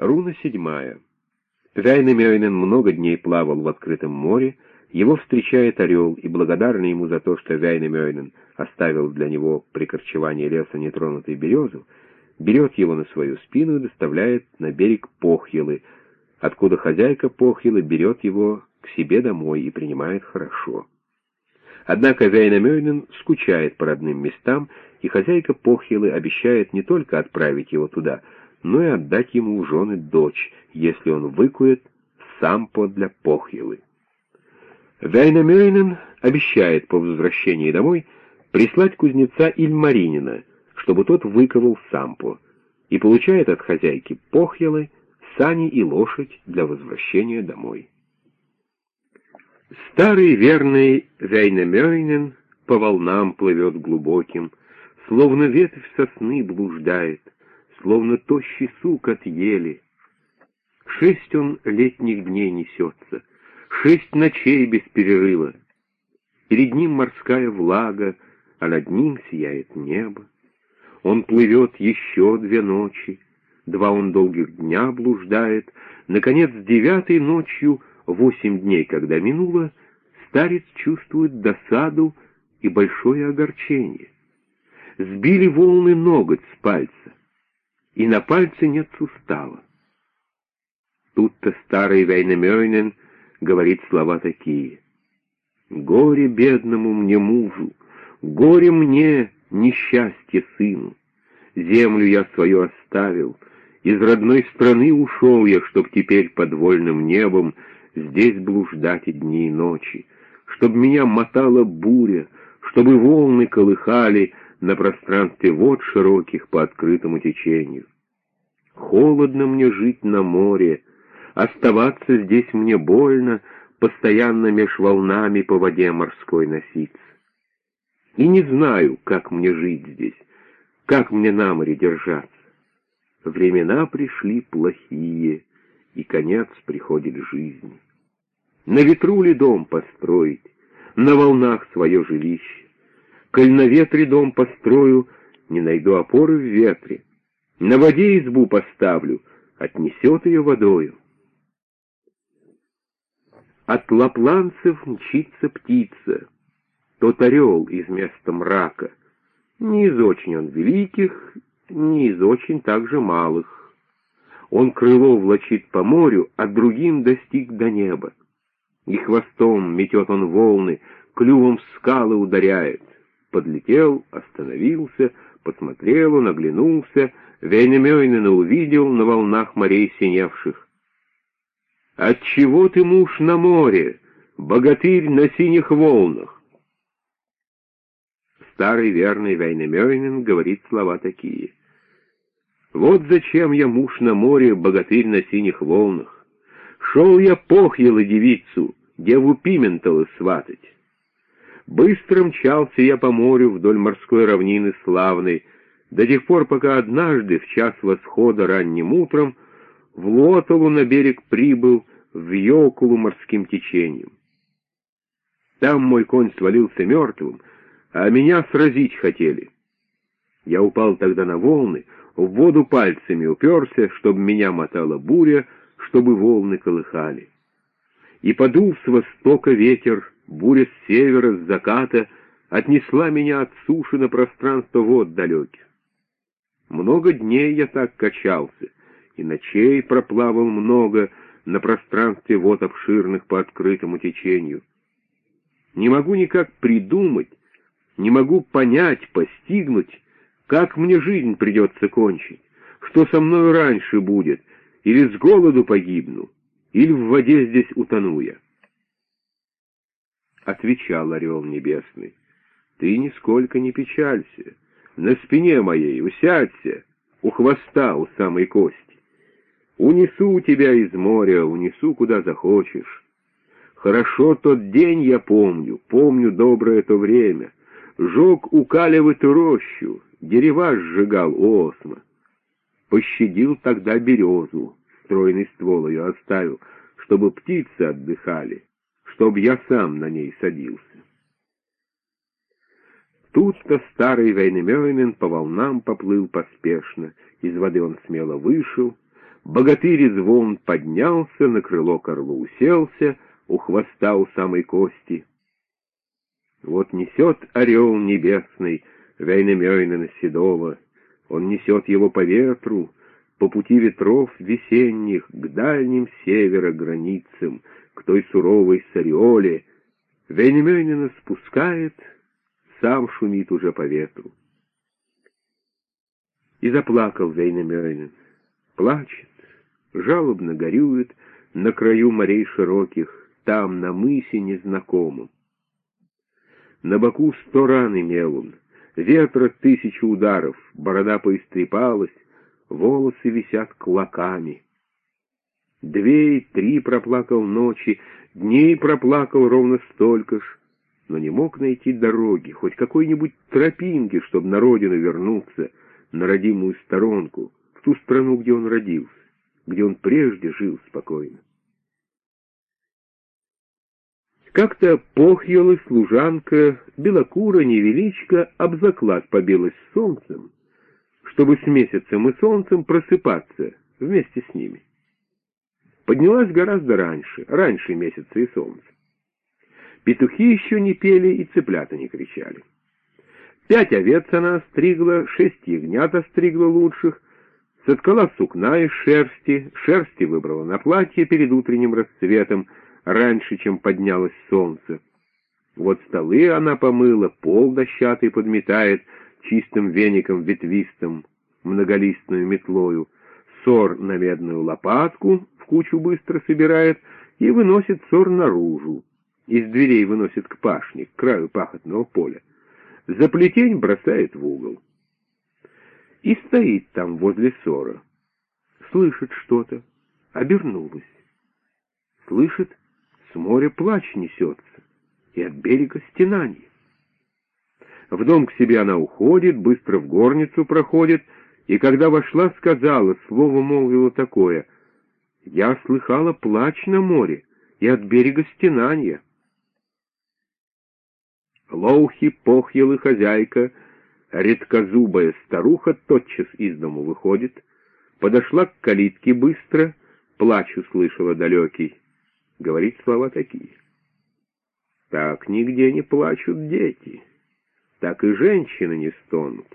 Руна седьмая. Вяйнамёйнен много дней плавал в открытом море, его встречает орел, и благодарный ему за то, что Вяйнамёйнен оставил для него при корчевании леса нетронутой березу, берет его на свою спину и доставляет на берег Похьелы, откуда хозяйка Похьелы берет его к себе домой и принимает хорошо. Однако Вяйнамёйнен скучает по родным местам, и хозяйка Похьелы обещает не только отправить его туда — но и отдать ему в жены дочь, если он выкует сампо для Похьелы. Вейнамёйнен обещает по возвращении домой прислать кузнеца Ильмаринина, чтобы тот выковал сампо, и получает от хозяйки Похьелы сани и лошадь для возвращения домой. Старый верный Вейнамёйнен по волнам плывет глубоким, словно ветвь сосны блуждает, словно тощий сук от ели. Шесть он летних дней несется, шесть ночей без перерыва. Перед ним морская влага, а над ним сияет небо. Он плывет еще две ночи, два он долгих дня блуждает, наконец, девятой ночью, восемь дней, когда минуло, старец чувствует досаду и большое огорчение. Сбили волны ноготь с пальца и на пальце нет сустава. Тут-то старый Вейнамёйнен говорит слова такие. «Горе бедному мне мужу, горе мне, несчастье сыну. Землю я свою оставил, из родной страны ушел я, чтоб теперь под вольным небом здесь блуждать и дни и ночи, чтоб меня мотала буря, чтобы волны колыхали, на пространстве вод широких по открытому течению. Холодно мне жить на море, оставаться здесь мне больно, постоянно меж волнами по воде морской носиться. И не знаю, как мне жить здесь, как мне на море держаться. Времена пришли плохие, и конец приходит жизни. На ветру ли дом построить, на волнах свое жилище? Коль на ветре дом построю, не найду опоры в ветре. На воде избу поставлю, отнесет ее водою. От лапланцев мчится птица, тот орел из места мрака. Не из очень он великих, не из очень также малых. Он крыло влачит по морю, а другим достиг до неба. И хвостом метет он волны, клювом в скалы ударяет подлетел, остановился, посмотрел он, оглянулся, Вейнамёйнена увидел на волнах морей синевших. «Отчего ты, муж, на море, богатырь на синих волнах?» Старый верный Вейнамёйнен говорит слова такие. «Вот зачем я муж на море, богатырь на синих волнах. Шел я похьела девицу, деву Пиментала сватать». Быстро мчался я по морю вдоль морской равнины славной, до тех пор, пока однажды, в час восхода ранним утром, в Лотову на берег прибыл в Йокулу морским течением. Там мой конь свалился мертвым, а меня сразить хотели. Я упал тогда на волны, в воду пальцами уперся, чтобы меня мотала буря, чтобы волны колыхали. И подул с востока ветер, буря с севера, с заката, отнесла меня от суши на пространство вод далеких. Много дней я так качался, и ночей проплавал много на пространстве вод обширных по открытому течению. Не могу никак придумать, не могу понять, постигнуть, как мне жизнь придется кончить, что со мной раньше будет, или с голоду погибну, или в воде здесь утону я. — отвечал орел небесный. «Ты нисколько не печалься. На спине моей усядься, у хвоста, у самой кости. Унесу тебя из моря, унесу куда захочешь. Хорошо тот день я помню, помню доброе то время. Жег укаливать рощу, дерева сжигал осма. Пощадил тогда березу, стройный ствол ее оставил, чтобы птицы отдыхали чтоб я сам на ней садился. Тут-то старый Вейнемёйнен по волнам поплыл поспешно, из воды он смело вышел, Богатырь из волн поднялся, на крыло к орлу уселся, у хвоста у самой кости. Вот несет орел небесный Вейнамёйнена седого, он несет его по ветру, по пути ветров весенних, к дальним севера границам, к той суровой Сариоле. Вейнамёйнена спускает, сам шумит уже по ветру. И заплакал Вейнамёйнен, плачет, жалобно горюет на краю морей широких, там, на мысе незнакомом. На боку сто ран имел он, ветра тысячу ударов, борода поистрепалась, волосы висят клоками. Две и три проплакал ночи, дней проплакал ровно столько ж, но не мог найти дороги, хоть какой-нибудь тропинки, чтобы на родину вернуться, на родимую сторонку, в ту страну, где он родился, где он прежде жил спокойно. Как-то похьела служанка, белокура невеличко, об заклад побилась солнцем, чтобы с месяцем и солнцем просыпаться вместе с ними. Поднялась гораздо раньше, раньше месяца и солнца. Петухи еще не пели и цыплята не кричали. Пять овец она остригла, шесть ягнят остригла лучших, соткала сукна из шерсти, шерсти выбрала на платье перед утренним расцветом, раньше, чем поднялось солнце. Вот столы она помыла, пол дощатый подметает чистым веником ветвистым, многолистную метлою, сор на медную лопатку кучу быстро собирает и выносит сор наружу. Из дверей выносит к пашне, к краю пахотного поля. За плетень бросает в угол. И стоит там возле сора. Слышит что-то. Обернулась. Слышит, с моря плач несется, и от берега стенанье. В дом к себе она уходит, быстро в горницу проходит, и когда вошла, сказала, слово молвила такое, «Я слыхала плач на море и от берега стенанья». Лоухи, похьел и хозяйка, редкозубая старуха тотчас из дому выходит, подошла к калитке быстро, плач услышала далекий говорит слова такие. Так нигде не плачут дети, так и женщины не стонут.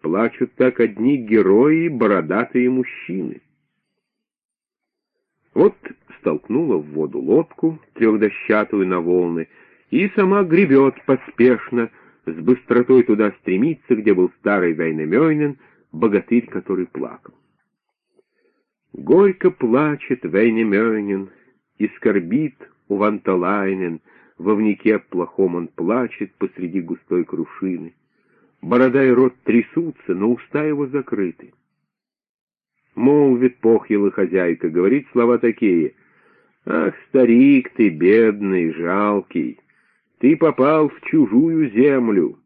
Плачут так одни герои, бородатые мужчины. Вот столкнула в воду лодку, трехдощатую на волны, и сама гребет поспешно, с быстротой туда стремится, где был старый Вейнамёйнен, богатырь, который плакал. Горько плачет Вейнамёйнен, и скорбит у Ванталайнен, вовнике плохом он плачет посреди густой крушины. Борода и рот трясутся, но уста его закрыты. Молвит похьела хозяйка, говорит слова такие. «Ах, старик ты, бедный, жалкий, ты попал в чужую землю».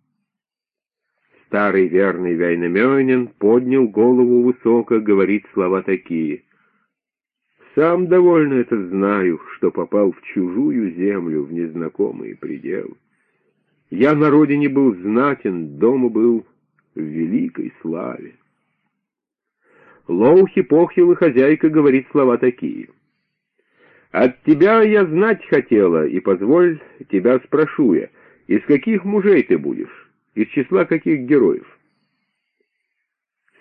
Старый верный Вейнамёнин поднял голову высоко, говорит слова такие. Сам довольно это знаю, что попал в чужую землю, в незнакомые пределы. Я на родине был знатен, дома был в великой славе. Лоухи Похил и хозяйка говорит слова такие. «От тебя я знать хотела, и позволь, тебя спрошу я, из каких мужей ты будешь, из числа каких героев?»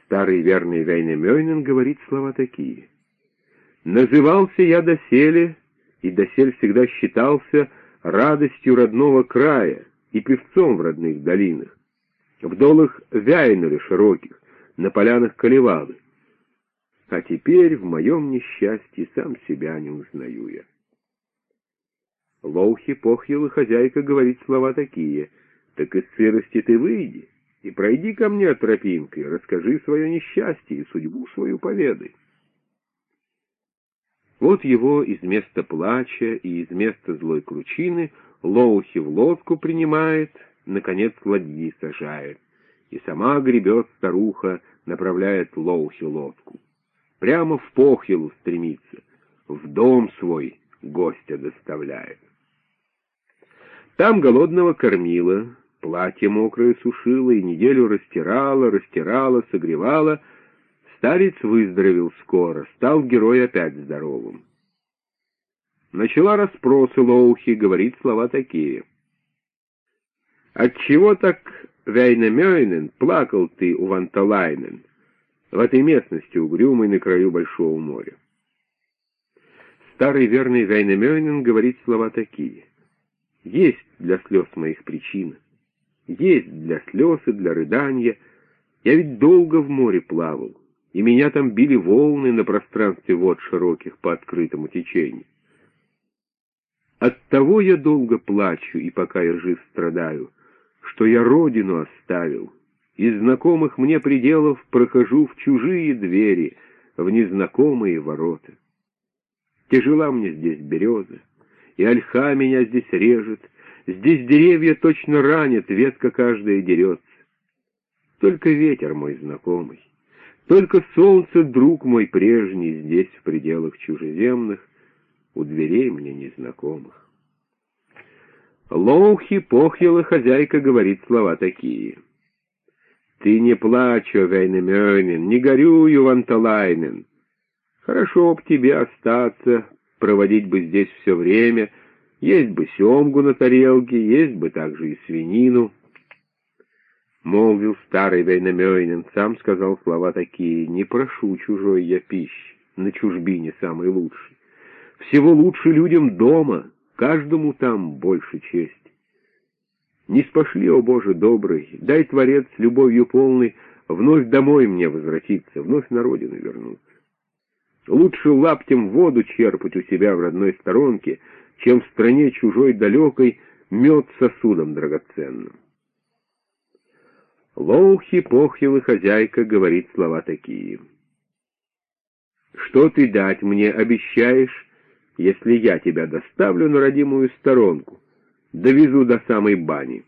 Старый верный Вейнемёйнен говорит слова такие. Назывался я доселе, и досель всегда считался радостью родного края и певцом в родных долинах, в долах Вяйнера широких, на полянах Колевалы. А теперь в моем несчастье сам себя не узнаю я. Лоухи Похьела хозяйка говорит слова такие, «Так из сырости ты выйди и пройди ко мне тропинкой, расскажи свое несчастье и судьбу свою поведай». Вот его из места плача и из места злой кручины Лоухи в лодку принимает, наконец ладьи сажает, и сама гребет старуха, направляет Лоухи лодку. Прямо в похилу стремится, в дом свой гостя доставляет. Там голодного кормила, платье мокрое сушила и неделю растирала, растирала, согревала — Старец выздоровел скоро, стал герой опять здоровым. Начала расспросы Лоухи, говорит слова такие. «Отчего так, Вейнамёйнен, плакал ты у Ванталайнен, в этой местности угрюмой на краю Большого моря?» Старый верный Вейнамёйнен говорит слова такие. «Есть для слез моих причина, есть для слез и для рыдания. Я ведь долго в море плавал, и меня там били волны на пространстве вод широких по открытому течению. Оттого я долго плачу, и пока я жив страдаю, что я родину оставил, из знакомых мне пределов прохожу в чужие двери, в незнакомые ворота. Тяжела мне здесь береза, и ольха меня здесь режет, здесь деревья точно ранят, ветка каждая дерется. Только ветер мой знакомый, только солнце, друг мой прежний, здесь в пределах чужеземных, у дверей мне незнакомых. Лоухи похьела хозяйка говорит слова такие. «Ты не плачь, о не горюю, Ванталайнен. Хорошо б тебе остаться, проводить бы здесь все время, есть бы семгу на тарелке, есть бы также и свинину». Молвил старый Вейнемёнин, сам сказал слова такие, «Не прошу чужой я пищи, на чужбине самый лучший. Всего лучше людям дома, каждому там больше честь. Не спошли, о Боже добрый, дай, Творец, любовью полный, вновь домой мне возвратиться, вновь на родину вернуться. Лучше лаптем воду черпать у себя в родной сторонке, чем в стране чужой далекой мед сосудом драгоценным. Лоухи Похьева хозяйка говорит слова такие. «Что ты дать мне обещаешь, если я тебя доставлю на родимую сторонку, довезу до самой бани.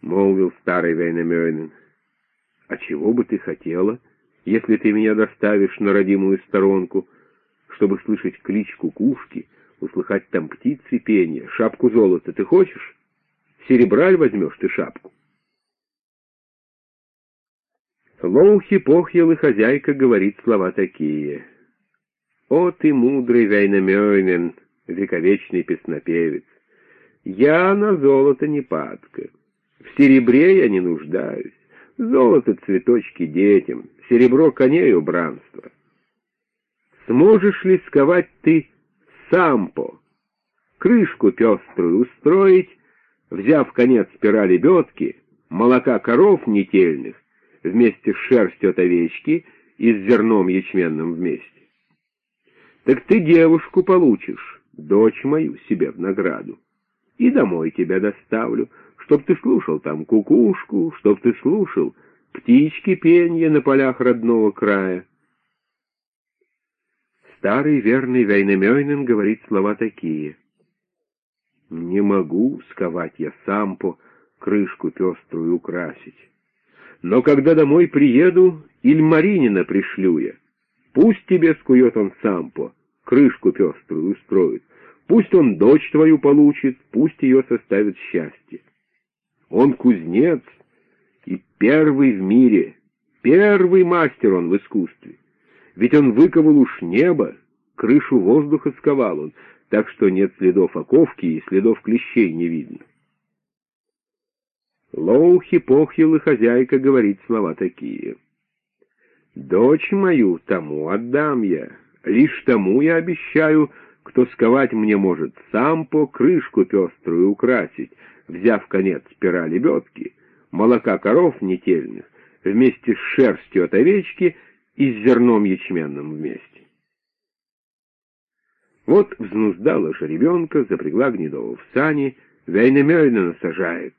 Молвил старый Вейнамёйнен, а чего бы ты хотела, если ты меня доставишь на родимую сторонку, чтобы слышать клич кукушки, услыхать там птицы пение, шапку золота ты хочешь? Серебраль возьмешь ты шапку. Лоухи похьел и хозяйка говорит слова такие — о ты мудрый Вейнамёйнен, вековечный песнопевец! Я на золото не падка, в серебре я не нуждаюсь, золото цветочки детям, серебро коней убранство. Сможешь ли сковать ты сампо, крышку пеструю устроить, взяв конец спирали лебедки, молока коров нетельных, вместе с шерстью от овечки и с зерном ячменным вместе? Так ты девушку получишь, дочь мою, себе в награду. И домой тебя доставлю, чтоб ты слушал там кукушку, чтоб ты слушал птички пенье на полях родного края. Старый верный Вейнамёйнен говорит слова такие. «Не могу сковать я сам по крышку пеструю украсить. Но когда домой приеду, Ильмаринина пришлю я. Пусть тебе скует он сампо, крышку пеструю устроит. Пусть он дочь твою получит, пусть ее составит счастье. Он кузнец и первый в мире, первый мастер он в искусстве. Ведь он выковал уж небо, крышу воздуха сковал он, так что нет следов оковки и следов клещей не видно. Лоухи похил и хозяйка говорит слова такие — Дочь мою тому отдам я, лишь тому я обещаю, кто сковать мне может сам по крышку пеструю украсить, взяв конец пера лебедки, молока коров нетельных, вместе с шерстью от овечки и с зерном ячменным вместе. Вот взнуздала жеребенка, запрягла гнедого в сани, вейнамёйна насажает.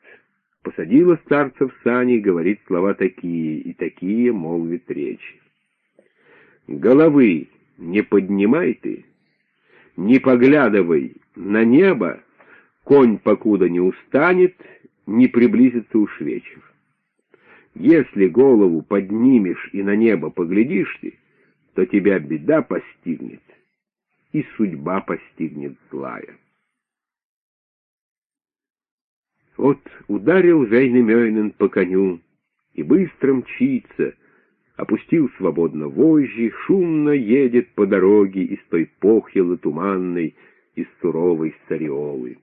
Посадила старца в сани, говорит слова такие, и такие молвит речи. Головы не поднимай ты, не поглядывай на небо, конь покуда не устанет, не приблизится уж вечер. Если голову поднимешь и на небо поглядишь ты, то тебя беда постигнет, и судьба постигнет злая. Вот ударил Вейнемёйнен по коню, и быстро мчится, опустил свободно вожжи, шумно едет по дороге из той похилы туманной, из суровой стариолы.